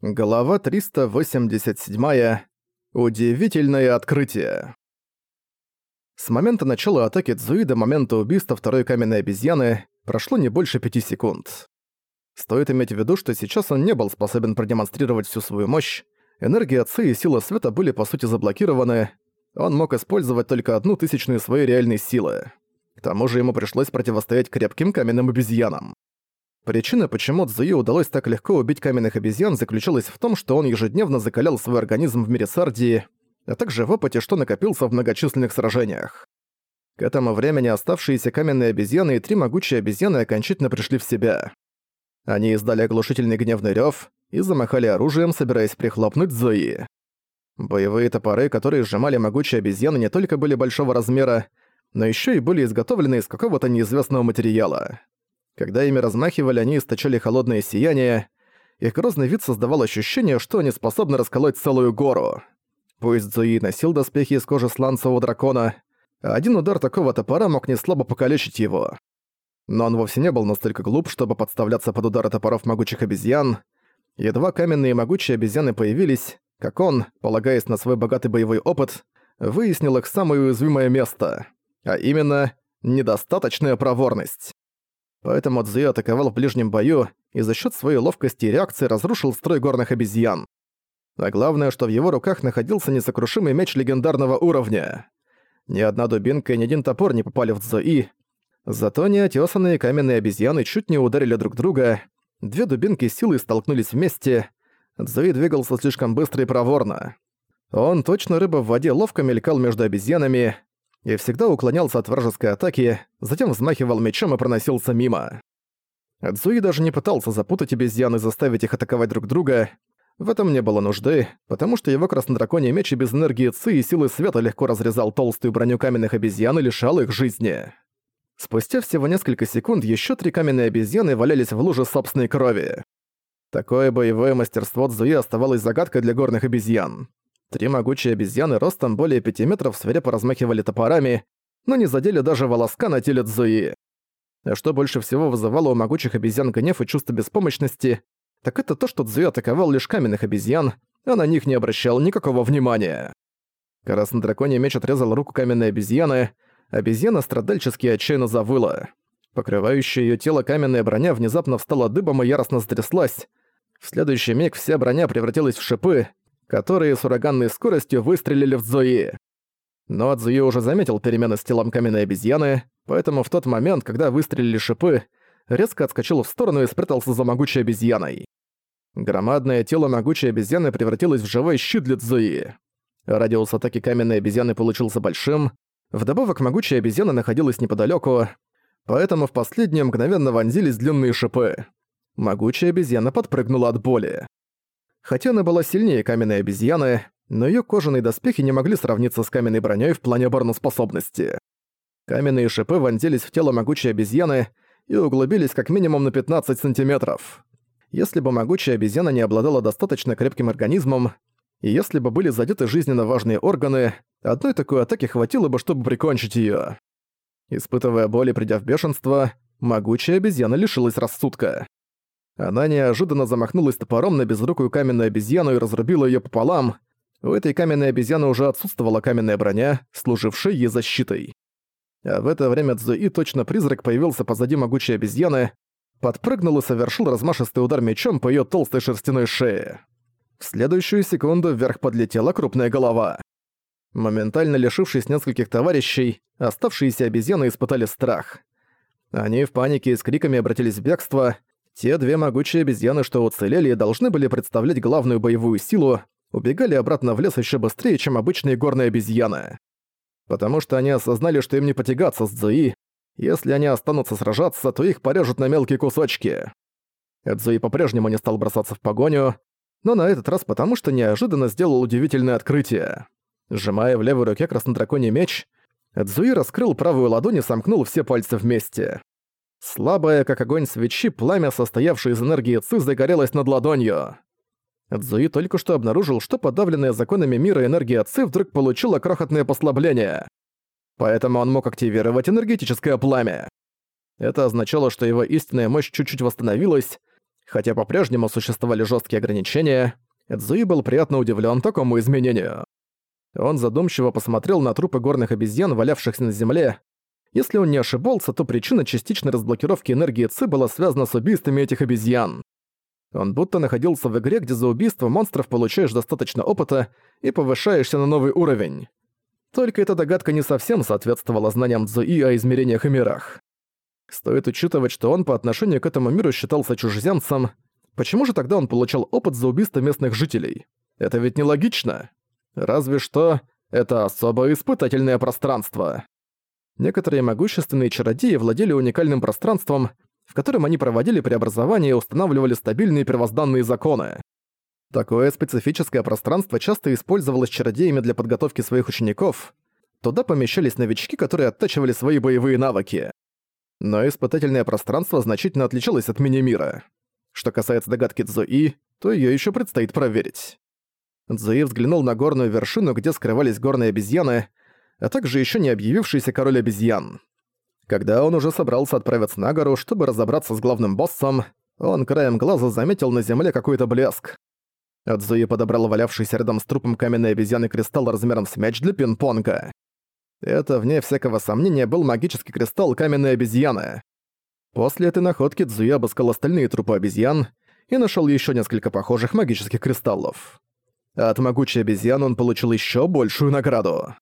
Глава 387. Удивительное открытие. С момента начала атаки Цзуи до момента убийства второй каменной обезьяны прошло не больше пяти секунд. Стоит иметь в виду, что сейчас он не был способен продемонстрировать всю свою мощь, энергия Ци и сила света были по сути заблокированы, он мог использовать только одну тысячную своей реальной силы. К тому же ему пришлось противостоять крепким каменным обезьянам. Причина, почему Цзуи удалось так легко убить каменных обезьян, заключалась в том, что он ежедневно закалял свой организм в мире Сардии, а также в опыте, что накопился в многочисленных сражениях. К этому времени оставшиеся каменные обезьяны и три могучие обезьяны окончательно пришли в себя. Они издали оглушительный гневный рёв и замахали оружием, собираясь прихлопнуть Зои. Боевые топоры, которые сжимали могучие обезьяны, не только были большого размера, но ещё и были изготовлены из какого-то неизвестного материала. Когда ими размахивали, они источали холодное сияние. Их грозный вид создавал ощущение, что они способны расколоть целую гору. Пусть Зуи носил доспехи из кожи сланцевого дракона, один удар такого топора мог неслабо покалечить его. Но он вовсе не был настолько глуп, чтобы подставляться под удары топоров могучих обезьян. Едва каменные могучие обезьяны появились, как он, полагаясь на свой богатый боевой опыт, выяснил их самое уязвимое место, а именно недостаточная проворность. Поэтому Цзуи атаковал в ближнем бою и за счет своей ловкости и реакции разрушил строй горных обезьян. А главное, что в его руках находился несокрушимый меч легендарного уровня. Ни одна дубинка и ни один топор не попали в Цзуи. Зато неотесанные каменные обезьяны чуть не ударили друг друга. Две дубинки силой столкнулись вместе. Цзуи двигался слишком быстро и проворно. Он, точно рыба в воде, ловко мелькал между обезьянами, и всегда уклонялся от вражеской атаки, затем взмахивал мечом и проносился мимо. Цзуи даже не пытался запутать обезьян и заставить их атаковать друг друга. В этом не было нужды, потому что его краснодраконий меч и без энергии Ци и силы света легко разрезал толстую броню каменных обезьян и лишал их жизни. Спустя всего несколько секунд еще три каменные обезьяны валялись в луже собственной крови. Такое боевое мастерство Цзуи оставалось загадкой для горных обезьян. Три могучие обезьяны ростом более пяти метров свирепо размахивали топорами, но не задели даже волоска на теле Цзуи. А что больше всего вызывало у могучих обезьян гнев и чувство беспомощности, так это то, что Цзуи атаковал лишь каменных обезьян, а на них не обращал никакого внимания. Краснодраконий меч отрезал руку каменной обезьяны, обезьяна страдальчески и отчаянно завыла. Покрывающая её тело каменная броня внезапно встала дыбом и яростно затряслась. В следующий миг вся броня превратилась в шипы, которые с ураганной скоростью выстрелили в Зои. Но Цзуи уже заметил перемены с телом каменной обезьяны, поэтому в тот момент, когда выстрелили шипы, резко отскочил в сторону и спрятался за могучей обезьяной. Громадное тело могучей обезьяны превратилось в живой щит для Цзуи. Радиус атаки каменной обезьяны получился большим, вдобавок могучая обезьяна находилась неподалеку, поэтому в последнее мгновенно вонзились длинные шипы. Могучая обезьяна подпрыгнула от боли. Хотя она была сильнее каменной обезьяны, но её кожаные доспехи не могли сравниться с каменной бронёй в плане обороноспособности. Каменные шипы вонзились в тело могучей обезьяны и углубились как минимум на 15 сантиметров. Если бы могучая обезьяна не обладала достаточно крепким организмом, и если бы были задеты жизненно важные органы, одной такой атаки хватило бы, чтобы прикончить её. Испытывая боль и придя в бешенство, могучая обезьяна лишилась рассудка. Она неожиданно замахнулась топором на безрукую каменную обезьяну и разрубила её пополам. У этой каменной обезьяны уже отсутствовала каменная броня, служившая ей защитой. А в это время Цзуи, точно призрак, появился позади могучей обезьяны, подпрыгнул и совершил размашистый удар мечом по её толстой шерстяной шее. В следующую секунду вверх подлетела крупная голова. Моментально лишившись нескольких товарищей, оставшиеся обезьяны испытали страх. Они в панике и с криками обратились в бегство, те две могучие обезьяны, что уцелели, должны были представлять главную боевую силу, убегали обратно в лес еще быстрее, чем обычные горные обезьяны. Потому что они осознали, что им не потягаться с Цзуи. Если они останутся сражаться, то их порежут на мелкие кусочки. Цзуи по-прежнему не стал бросаться в погоню, но на этот раз потому, что неожиданно сделал удивительное открытие. Сжимая в левой руке краснодраконий меч, Цзуи раскрыл правую ладонь и сомкнул все пальцы вместе. Слабое, как огонь свечи, пламя, состоявшее из энергии Ци, загорелось над ладонью. Цзуи только что обнаружил, что подавленная законами мира энергия Ци вдруг получила крохотное послабление. Поэтому он мог активировать энергетическое пламя. Это означало, что его истинная мощь чуть-чуть восстановилась, Хотя по-прежнему существовали жесткие ограничения, Цзуи был приятно удивлен такому изменению. Он задумчиво посмотрел на трупы горных обезьян, валявшихся на земле. Если он не ошибался, то причина частичной разблокировки энергии Ци была связана с убийствами этих обезьян. Он будто находился в игре, где за убийство монстров получаешь достаточно опыта и повышаешься на новый уровень. Только эта догадка не совсем соответствовала знаниям Цзуи о измерениях и мирах. Стоит учитывать, что он по отношению к этому миру считался чужеземцем. Почему же тогда он получал опыт за убийство местных жителей? Это ведь нелогично. Разве что это особо испытательное пространство. Некоторые могущественные чародеи владели уникальным пространством, в котором они проводили преобразования и устанавливали стабильные первозданные законы. Такое специфическое пространство часто использовалось чародеями для подготовки своих учеников. Туда помещались новички, которые оттачивали свои боевые навыки. Но испытательное пространство значительно отличалось от мини-мира. Что касается догадки Цзуи, то её ещё предстоит проверить. Цзуи взглянул на горную вершину, где скрывались горные обезьяны, а также ещё не объявившийся король обезьян. Когда он уже собрался отправиться на гору, чтобы разобраться с главным боссом, он краем глаза заметил на земле какой-то блеск. Цзуи подобрал валявшийся рядом с трупом каменной обезьяны кристалл размером с мяч для пинг-понга. Это, вне всякого сомнения, был магический кристалл каменной обезьяны. После этой находки Цзуи обыскал остальные трупы обезьян и нашел еще несколько похожих магических кристаллов. От могучей обезьяны он получил еще большую награду.